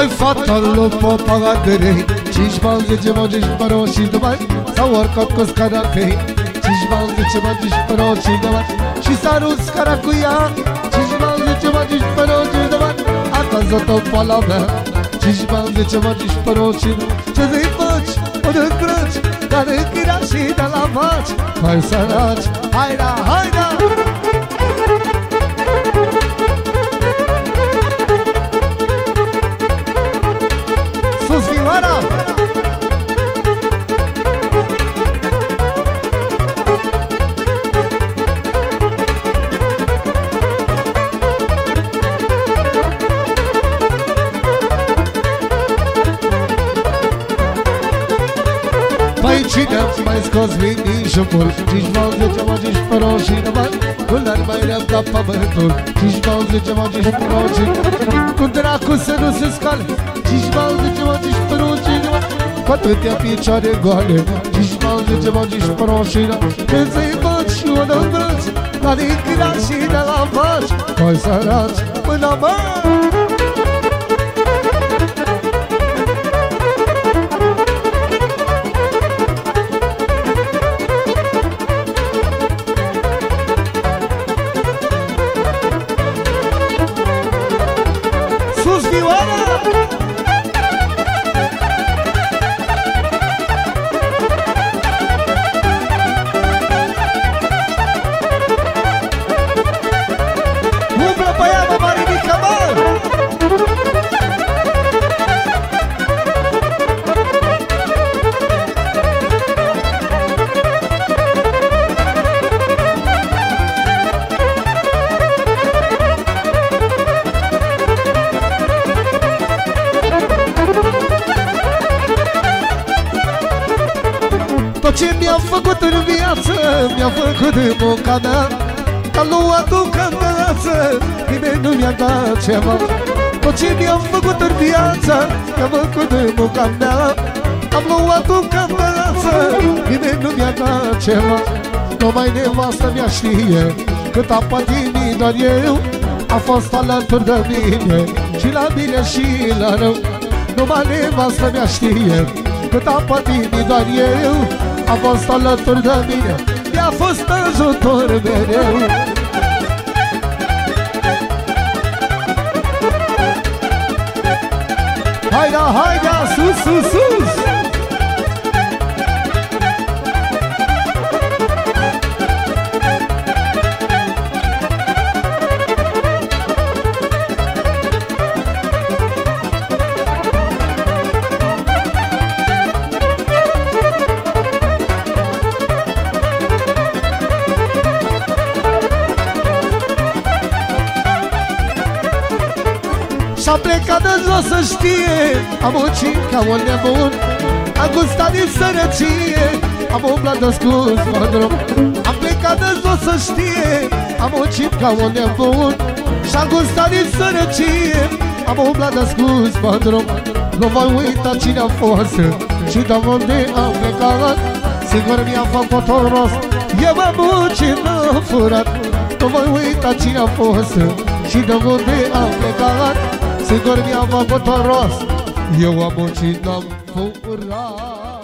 Păi fata lui popa grei Cinci bani, zece bani, cinci bani și de bani S-au urcat cu scara pe Cinci bani, zece bani, cinci bani și de bani Și s-a rus scara cu ea Cinci bani, zece bani, cinci bani și de bani A căzut-o pe la mea. Cinci bani, zece bani, cinci bani și de Păi cine ați mai scos minișocul Cinci bani, zece bani, cinci păroși și de bani Nu le-ar mai rea ca pământul. Cinci bani, zece bani, cinci păroși și de bani Cu dracu să nu se scale Cinci bani, zece bani, cinci păroși și de bani Cu atâtea picioare goale Cinci bani, zece bani, cinci păroși și de bani Când să-i faci și o dă-n brăț La lichida și de la faci Mai sărați până mă mi-a făcut în viață Mi-a făcut în munca mea. Ca luat o cămăță Nimeni nu mi-a dat ceva Tot ce mi-a făcut în viață Mi-a făcut în munca mea. Am luat o cămăță Nimeni nu mi-a dat ceva Numai nevastă mea știe Cât a patinit doar eu A fost alături de mine Și la bine și la rău. Numai nevastă mea știe Cât a patinit doar eu A fost alături de mine Mi-a fost ajutor mereu. Haida, haida, sus, sus, sus S-a plecat de jos să știe. Am muncit ca un nebun. Am gustat din sărăcie. Am umblat de scuz pe drum Am plecat de jos să știe. Am muncit ca un nebun. Și-am gustat din sărăcie. Am umblat de scuz pe drum Nu voi uita cine am fost. Și de unde am plecat. Sigur mi-am făcut un rost. Eu am muncit, n-am furat Nu voi uita cine am fost. Și de unde am plecat Sigur mi-am făcut un rost. Eu am muncit, n-am furat